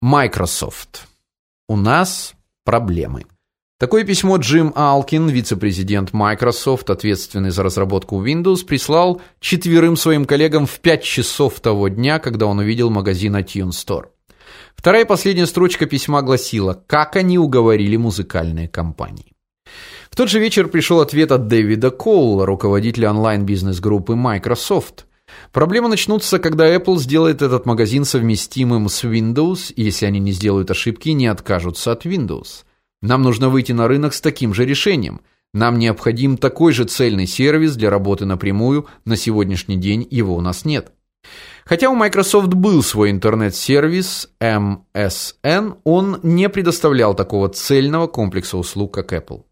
Microsoft. У нас проблемы. Такое письмо Джим Алкин, вице-президент Microsoft, ответственный за разработку Windows, прислал четверым своим коллегам в 5 часов того дня, когда он увидел магазин iTunes Store. Вторая и последняя строчка письма гласила: "Как они уговорили музыкальные компании". В тот же вечер пришел ответ от Дэвида Коула, руководителя онлайн-бизнес-группы Microsoft. Проблемы начнутся, когда Apple сделает этот магазин совместимым с Windows, и если они не сделают ошибки, не откажутся от Windows. Нам нужно выйти на рынок с таким же решением. Нам необходим такой же цельный сервис для работы напрямую, на сегодняшний день его у нас нет. Хотя у Microsoft был свой интернет-сервис MSN, он не предоставлял такого цельного комплекса услуг, как Apple.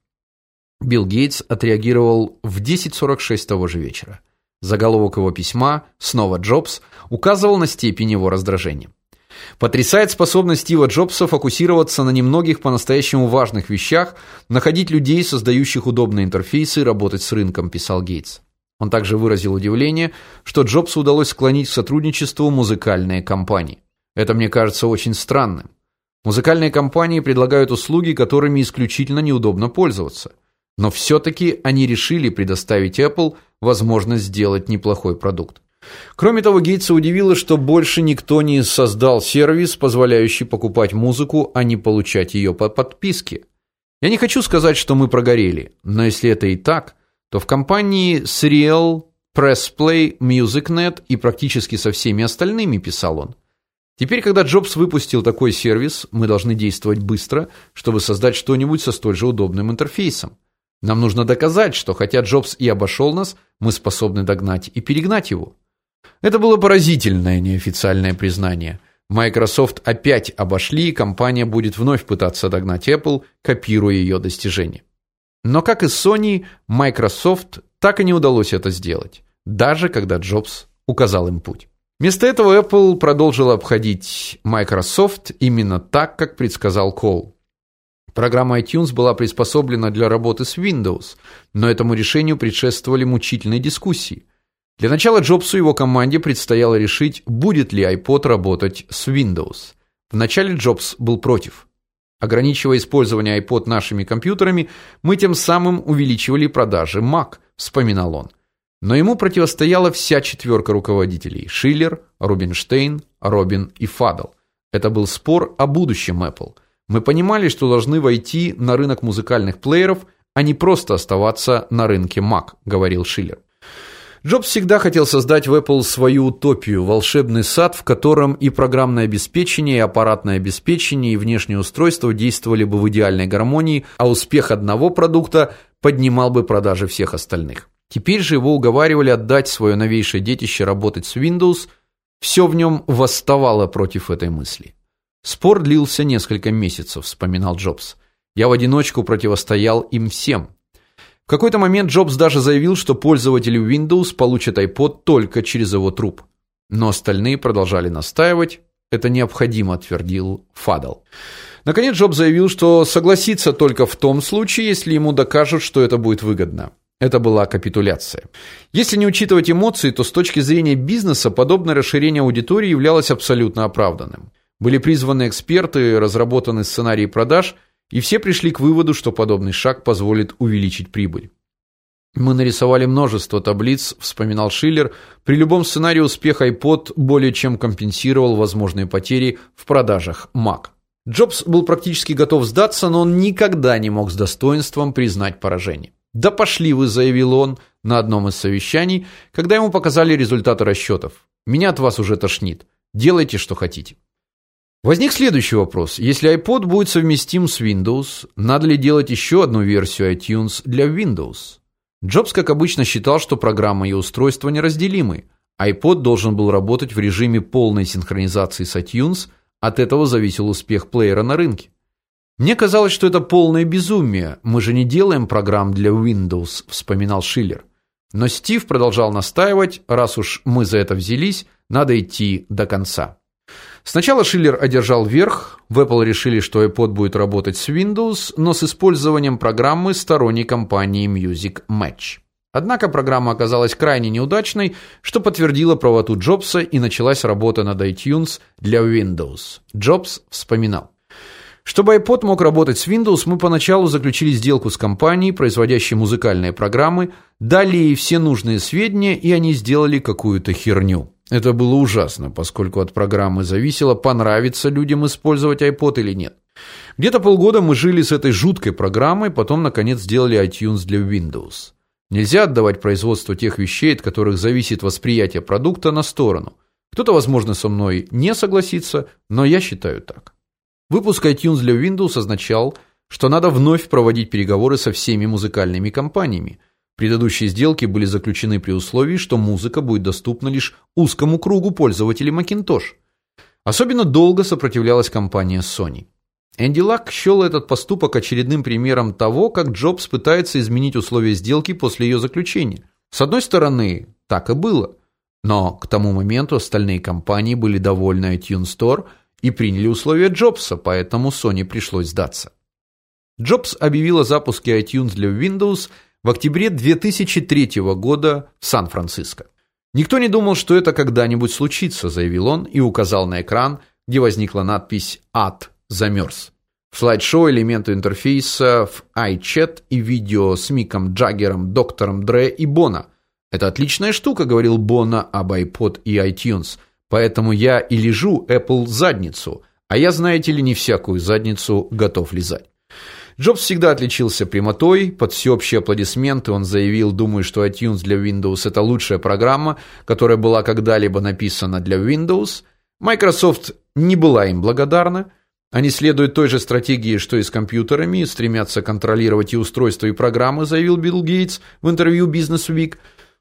Билл Гейтс отреагировал в 10:46 того же вечера. Заголовок его письма, снова Джобс, указывал на степень его раздражения. Потрясает способность Стива Джобса фокусироваться на немногих по-настоящему важных вещах, находить людей, создающих удобные интерфейсы и работать с рынком, писал Гейтс. Он также выразил удивление, что Джобсу удалось склонить к сотрудничеству музыкальные компании. Это мне кажется очень странным. Музыкальные компании предлагают услуги, которыми исключительно неудобно пользоваться. Но все таки они решили предоставить Apple возможность сделать неплохой продукт. Кроме того, Гейтса удивило, что больше никто не создал сервис, позволяющий покупать музыку, а не получать ее по подписке. Я не хочу сказать, что мы прогорели, но если это и так, то в компании Serial, Pressplay, MusicNet и практически со всеми остальными, писал он. Теперь, когда Джобс выпустил такой сервис, мы должны действовать быстро, чтобы создать что-нибудь со столь же удобным интерфейсом. Нам нужно доказать, что хотя Джобс и обошел нас, мы способны догнать и перегнать его. Это было поразительное неофициальное признание. Microsoft опять обошли, и компания будет вновь пытаться догнать Apple, копируя ее достижения. Но как и Sony, Microsoft так и не удалось это сделать, даже когда Джобс указал им путь. Вместо этого Apple продолжила обходить Microsoft именно так, как предсказал Коул. Программа iTunes была приспособлена для работы с Windows, но этому решению предшествовали мучительные дискуссии. Для начала Джобсу и его команде предстояло решить, будет ли iPod работать с Windows. Вначале Джобс был против. Ограничивая использование iPod нашими компьютерами, мы тем самым увеличивали продажи Mac, вспоминал он. Но ему противостояла вся четверка руководителей: Шиллер, Рубинштейн, Робин и Фадл. Это был спор о будущем Apple. Мы понимали, что должны войти на рынок музыкальных плееров, а не просто оставаться на рынке Mac, говорил Шиллер. Джобс всегда хотел создать в Apple свою утопию, волшебный сад, в котором и программное обеспечение, и аппаратное обеспечение, и внешнее устройство действовали бы в идеальной гармонии, а успех одного продукта поднимал бы продажи всех остальных. Теперь же его уговаривали отдать свое новейшее детище работать с Windows. Все в нем восставало против этой мысли. Спор длился несколько месяцев, вспоминал Джобс. Я в одиночку противостоял им всем. В какой-то момент Джобс даже заявил, что пользователи Windows получат iPod только через его труп. Но остальные продолжали настаивать. Это необходимо, твердил Фадл. Наконец Джобс заявил, что согласится только в том случае, если ему докажут, что это будет выгодно. Это была капитуляция. Если не учитывать эмоции, то с точки зрения бизнеса подобное расширение аудитории являлось абсолютно оправданным. Были призваны эксперты, разработаны сценарии продаж, и все пришли к выводу, что подобный шаг позволит увеличить прибыль. Мы нарисовали множество таблиц, вспоминал Шиллер. При любом сценарии успех iPod более чем компенсировал возможные потери в продажах Mac. Джобс был практически готов сдаться, но он никогда не мог с достоинством признать поражение. "Да пошли вы", заявил он на одном из совещаний, когда ему показали результаты расчетов. "Меня от вас уже тошнит. Делайте, что хотите". Возник следующий вопрос. Если iPod будет совместим с Windows, надо ли делать еще одну версию iTunes для Windows? Джобс, как обычно, считал, что программа и устройство неразделимы. iPod должен был работать в режиме полной синхронизации с iTunes, от этого зависел успех плеера на рынке. Мне казалось, что это полное безумие. Мы же не делаем программ для Windows, вспоминал Шиллер. Но Стив продолжал настаивать, раз уж мы за это взялись, надо идти до конца. Сначала Шиллер одержал верх. В Apple решили, что iPod будет работать с Windows, но с использованием программы сторонней компании Music Match. Однако программа оказалась крайне неудачной, что подтвердило правоту Джобса и началась работа над iTunes для Windows. Джобс вспоминал: чтобы iPod мог работать с Windows, мы поначалу заключили сделку с компанией, производящей музыкальные программы, дали ей все нужные сведения, и они сделали какую-то херню. Это было ужасно, поскольку от программы зависело, понравится людям использовать iPod или нет. Где-то полгода мы жили с этой жуткой программой, потом наконец сделали iTunes для Windows. Нельзя отдавать производство тех вещей, от которых зависит восприятие продукта, на сторону. Кто-то, возможно, со мной не согласится, но я считаю так. Выпуск iTunes для Windows означал, что надо вновь проводить переговоры со всеми музыкальными компаниями. Предыдущие сделки были заключены при условии, что музыка будет доступна лишь узкому кругу пользователей Macintosh. Особенно долго сопротивлялась компания Sony. Энди Лак счел этот поступок очередным примером того, как Джобс пытается изменить условия сделки после ее заключения. С одной стороны, так и было, но к тому моменту остальные компании были довольны iTunes Store и приняли условия Джобса, поэтому Sony пришлось сдаться. Джобс объявил о запуске iTunes для Windows в октябре 2003 года в Сан-Франциско. Никто не думал, что это когда-нибудь случится, заявил он и указал на экран, где возникла надпись "Ад замерз». В слайд-шоу элементы интерфейса в iChat и видео с Миком Джаггером, доктором Дре и Бона. Это отличная штука, говорил Бона об iPod и iTunes. Поэтому я и лежу Apple задницу, а я, знаете ли, не всякую задницу готов лизать. Джобс всегда отличился прямотой, под всеобщие аплодисменты он заявил, думаю, что iTunes для Windows это лучшая программа, которая была когда-либо написана для Windows. Microsoft не была им благодарна. Они следуют той же стратегии, что и с компьютерами, стремятся контролировать и устройства, и программы, заявил Билл Гейтс в интервью Business Week.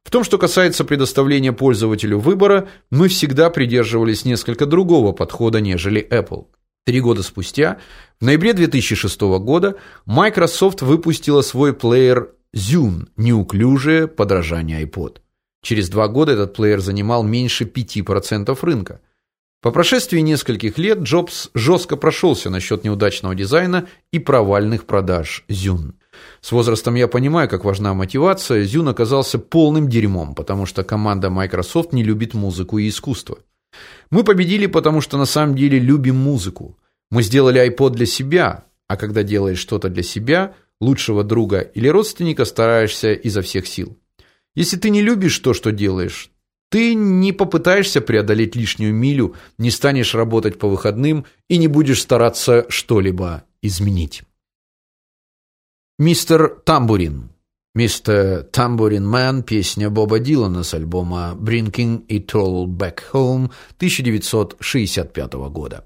В том, что касается предоставления пользователю выбора, мы всегда придерживались несколько другого подхода, нежели Apple. Три года спустя, в ноябре 2006 года, Microsoft выпустила свой плеер Zune, неуклюжее подражание iPod. Через два года этот плеер занимал меньше 5% рынка. По прошествии нескольких лет Джобс жестко прошелся насчет неудачного дизайна и провальных продаж Zune. С возрастом я понимаю, как важна мотивация. Zune оказался полным дерьмом, потому что команда Microsoft не любит музыку и искусство. Мы победили, потому что на самом деле любим музыку. Мы сделали iPod для себя, а когда делаешь что-то для себя, лучшего друга или родственника стараешься изо всех сил. Если ты не любишь то, что делаешь, ты не попытаешься преодолеть лишнюю милю, не станешь работать по выходным и не будешь стараться что-либо изменить. Мистер Тамбурин. Мистер Тамбурин Мэн песня Боба Дилана с альбома Bringing It All Back Home 1965 года.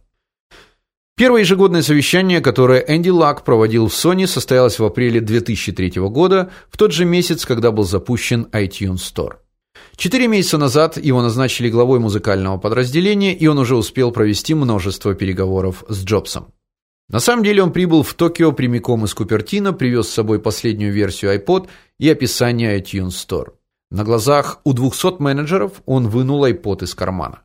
Первое ежегодное совещание, которое Энди Лак проводил в Sony, состоялось в апреле 2003 года, в тот же месяц, когда был запущен iTunes Store. Четыре месяца назад его назначили главой музыкального подразделения, и он уже успел провести множество переговоров с Джобсом. На самом деле он прибыл в Токио прямиком из Купертино, привез с собой последнюю версию iPod и описание iTunes Store. На глазах у 200 менеджеров он вынул iPod из кармана.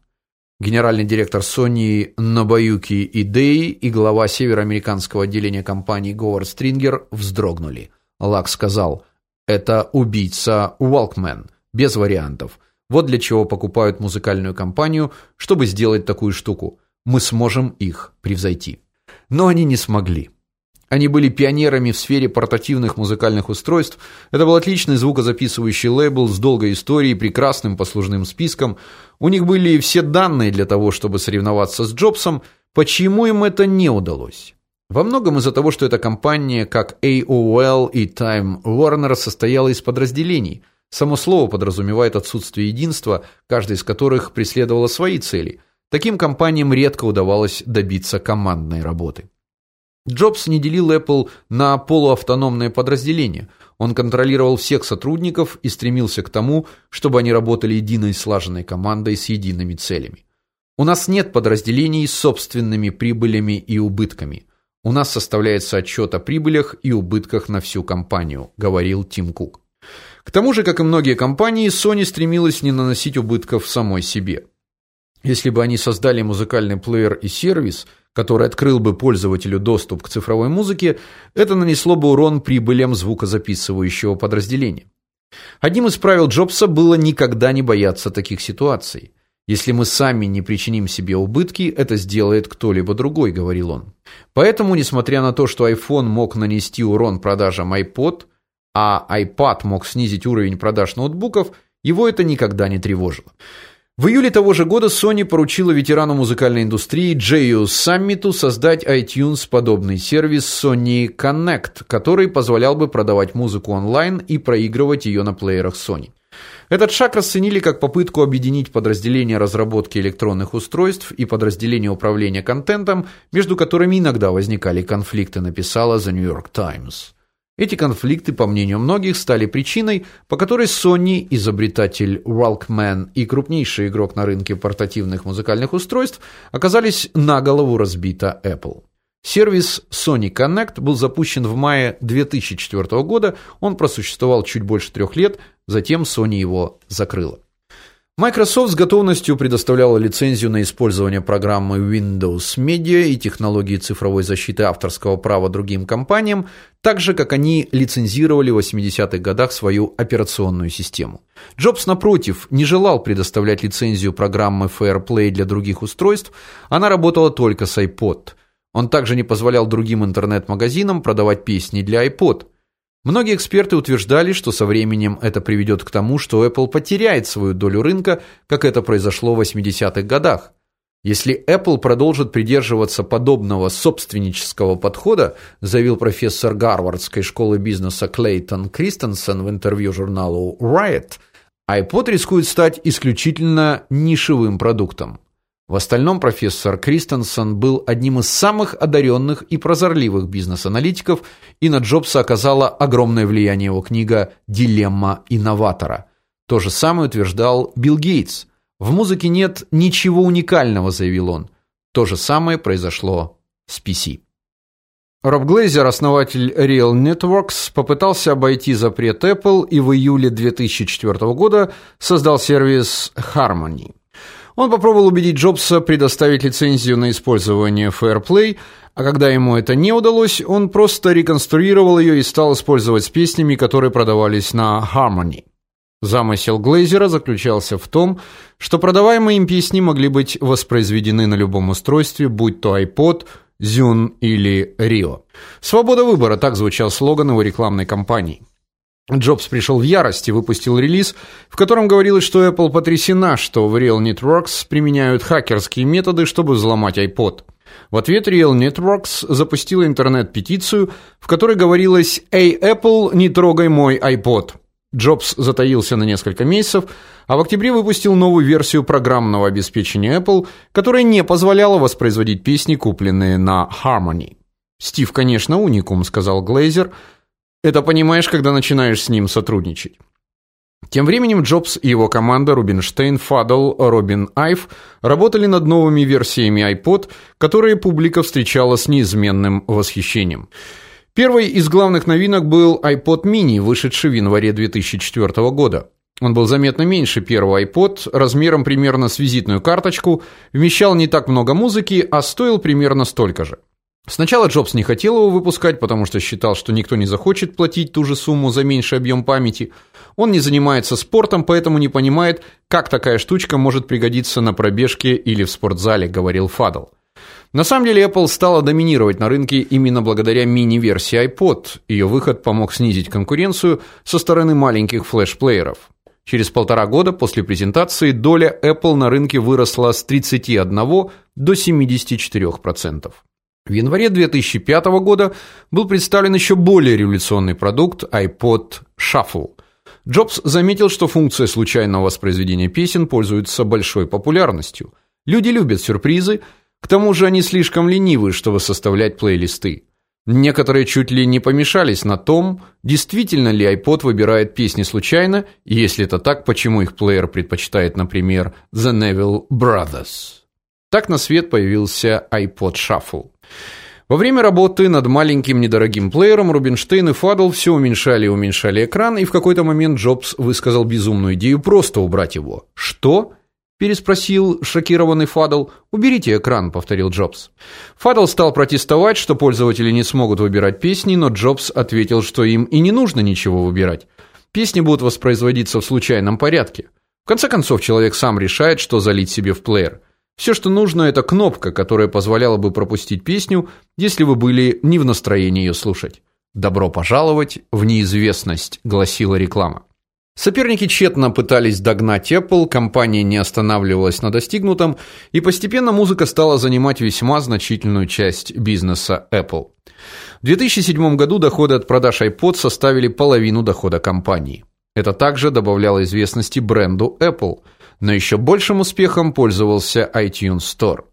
Генеральный директор Sony Нобаюки Идеи и глава североамериканского отделения компании Говард Стрингер вздрогнули. Лак сказал: "Это убийца Walkman без вариантов. Вот для чего покупают музыкальную компанию, чтобы сделать такую штуку. Мы сможем их превзойти. Но они не смогли. Они были пионерами в сфере портативных музыкальных устройств. Это был отличный звукозаписывающий лейбл с долгой историей, прекрасным послужным списком. У них были все данные для того, чтобы соревноваться с Джобсом. Почему им это не удалось? Во многом из-за того, что эта компания, как AOL и Time Warner, состояла из подразделений – Само слово подразумевает отсутствие единства, каждая из которых преследовала свои цели. Таким компаниям редко удавалось добиться командной работы. Джобс не делил Apple на полуавтономные подразделения. Он контролировал всех сотрудников и стремился к тому, чтобы они работали единой слаженной командой с едиными целями. У нас нет подразделений с собственными прибылями и убытками. У нас составляется отчет о прибылях и убытках на всю компанию, говорил Тим Кук. К тому же, как и многие компании, Sony стремилась не наносить убытков самой себе. Если бы они создали музыкальный плеер и сервис, который открыл бы пользователю доступ к цифровой музыке, это нанесло бы урон прибылям звукозаписывающего подразделения. Одним из правил Джобса было никогда не бояться таких ситуаций. Если мы сами не причиним себе убытки, это сделает кто-либо другой, говорил он. Поэтому, несмотря на то, что iPhone мог нанести урон продажам iPod, а iPad мог снизить уровень продаж ноутбуков, его это никогда не тревожило. В июле того же года Sony поручила ветерану музыкальной индустрии Джею Саммиту создать iTunes подобный сервис Sony Connect, который позволял бы продавать музыку онлайн и проигрывать ее на плеерах Sony. Этот шаг расценили как попытку объединить подразделения разработки электронных устройств и подразделения управления контентом, между которыми иногда возникали конфликты, написала The New York Times. Эти конфликты, по мнению многих, стали причиной, по которой Sony, изобретатель Walkman и крупнейший игрок на рынке портативных музыкальных устройств, оказались на голову разбита Apple. Сервис Sony Connect был запущен в мае 2004 года. Он просуществовал чуть больше трех лет, затем Sony его закрыла. Microsoft с готовностью предоставляла лицензию на использование программы Windows Media и технологии цифровой защиты авторского права другим компаниям, так же как они лицензировали в 80-х годах свою операционную систему. Джобс напротив не желал предоставлять лицензию программы FairPlay для других устройств, она работала только с iPod. Он также не позволял другим интернет-магазинам продавать песни для iPod. Многие эксперты утверждали, что со временем это приведет к тому, что Apple потеряет свою долю рынка, как это произошло в 80-х годах. Если Apple продолжит придерживаться подобного собственнического подхода, заявил профессор Гарвардской школы бизнеса Клейтон Кристенсен в интервью журналу Riot, iPod рискует стать исключительно нишевым продуктом. В остальном профессор Кристенсен был одним из самых одаренных и прозорливых бизнес-аналитиков, и на Джобса оказала огромное влияние его книга Дилемма инноватора. То же самое утверждал Билл Гейтс. В музыке нет ничего уникального, заявил он. То же самое произошло с PC. Роб Глейзер, основатель Real Networks, попытался обойти запрет Apple и в июле 2004 года создал сервис Harmony. Он попробовал убедить Джобса предоставить лицензию на использование FairPlay, а когда ему это не удалось, он просто реконструировал ее и стал использовать с песнями, которые продавались на Harmony. Замысел Глейзера заключался в том, что продаваемые им песни могли быть воспроизведены на любом устройстве, будь то iPod, Zune или Rio. Свобода выбора так звучал слоган его рекламной кампании. Джобс пришел в ярость и выпустил релиз, в котором говорилось, что Apple потрясена, что в Real Networks применяют хакерские методы, чтобы взломать iPod. В ответ Real Networks запустила интернет-петицию, в которой говорилось: "Эй, Apple, не трогай мой iPod". Джобс затаился на несколько месяцев, а в октябре выпустил новую версию программного обеспечения Apple, которая не позволяла воспроизводить песни, купленные на Harmony. Стив, конечно, уникум, сказал Глейзер. Это понимаешь, когда начинаешь с ним сотрудничать. Тем временем Джобс и его команда Рубинштейн, Фадл, Робин Айв работали над новыми версиями iPod, которые публика встречала с неизменным восхищением. Первой из главных новинок был iPod mini, вышедший в январе 2004 года. Он был заметно меньше первого iPod, размером примерно с визитную карточку, вмещал не так много музыки, а стоил примерно столько же. Сначала Джобс не хотел его выпускать, потому что считал, что никто не захочет платить ту же сумму за меньший объем памяти. Он не занимается спортом, поэтому не понимает, как такая штучка может пригодиться на пробежке или в спортзале, говорил Фадл. На самом деле Apple стала доминировать на рынке именно благодаря мини-версии iPod. Ее выход помог снизить конкуренцию со стороны маленьких флеш-плееров. Через полтора года после презентации доля Apple на рынке выросла с 31 до 74%. В январе 2005 года был представлен еще более революционный продукт iPod Shuffle. Джобс заметил, что функция случайного воспроизведения песен пользуется большой популярностью. Люди любят сюрпризы, к тому же они слишком ленивы, чтобы составлять плейлисты. Некоторые чуть ли не помешались на том, действительно ли iPod выбирает песни случайно, и если это так, почему их плеер предпочитает, например, The Neville Brothers. Так на свет появился iPod Shuffle. Во время работы над маленьким недорогим плеером Рубинштейн и Фадл все уменьшали и уменьшали экран, и в какой-то момент Джобс высказал безумную идею просто убрать его. Что? переспросил шокированный Фадл. "Уберите экран", повторил Джобс. Фадл стал протестовать, что пользователи не смогут выбирать песни, но Джобс ответил, что им и не нужно ничего выбирать. Песни будут воспроизводиться в случайном порядке. В конце концов, человек сам решает, что залить себе в плеер. Все, что нужно это кнопка, которая позволяла бы пропустить песню, если вы были не в настроении ее слушать. Добро пожаловать в неизвестность, гласила реклама. Соперники тщетно пытались догнать Apple, компания не останавливалась на достигнутом, и постепенно музыка стала занимать весьма значительную часть бизнеса Apple. В 2007 году доходы от продаж iPod составили половину дохода компании. Это также добавляло известности бренду Apple, но еще большим успехом пользовался iTunes Store.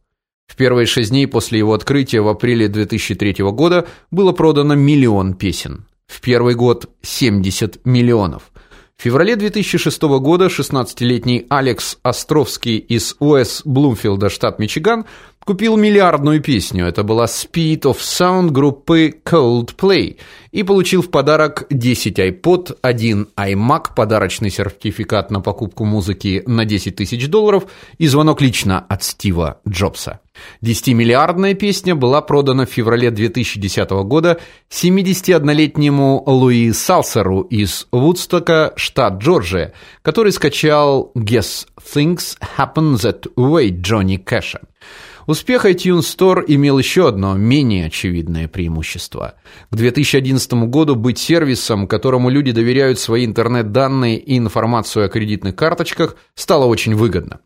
В первые шесть дней после его открытия в апреле 2003 года было продано миллион песен. В первый год 70 миллионов. В феврале 2006 года 16-летний Алекс Островский из Уэс Блумфилда, штат Мичиган, купил миллиардную песню. Это была Speed of Sound группы Coldplay и получил в подарок 10 iPod, 1 iMac, подарочный сертификат на покупку музыки на 10 тысяч долларов и звонок лично от Стива Джобса. 10-миллиардная песня была продана в феврале 2010 года 71-летнему Луи Салсеру из Вудстока, штат Джорджия, который скачал Guess Things Happen That Way Джонни Кэша. Успех iTunes Store имел еще одно менее очевидное преимущество. К 2011 году быть сервисом, которому люди доверяют свои интернет-данные и информацию о кредитных карточках, стало очень выгодно.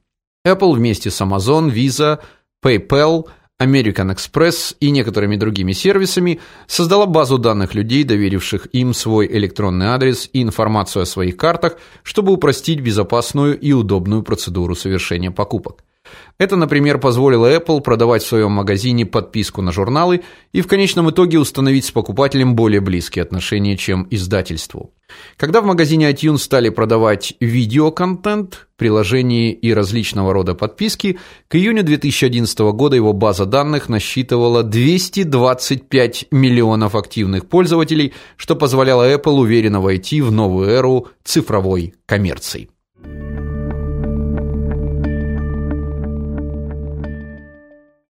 Apple вместе с Amazon, Visa, PayPal, American Express и некоторыми другими сервисами создала базу данных людей, доверивших им свой электронный адрес и информацию о своих картах, чтобы упростить безопасную и удобную процедуру совершения покупок. Это, например, позволило Apple продавать в своем магазине подписку на журналы и в конечном итоге установить с покупателем более близкие отношения, чем издательству. Когда в магазине iTunes стали продавать видеоконтент, приложения и различного рода подписки, к июню 2011 года его база данных насчитывала 225 миллионов активных пользователей, что позволяло Apple уверенно войти в новую эру цифровой коммерции.